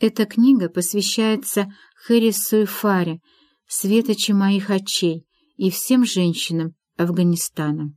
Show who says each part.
Speaker 1: Эта книга посвящается Хэрису и Фаре, светочи моих очей, и всем женщинам Афганистана.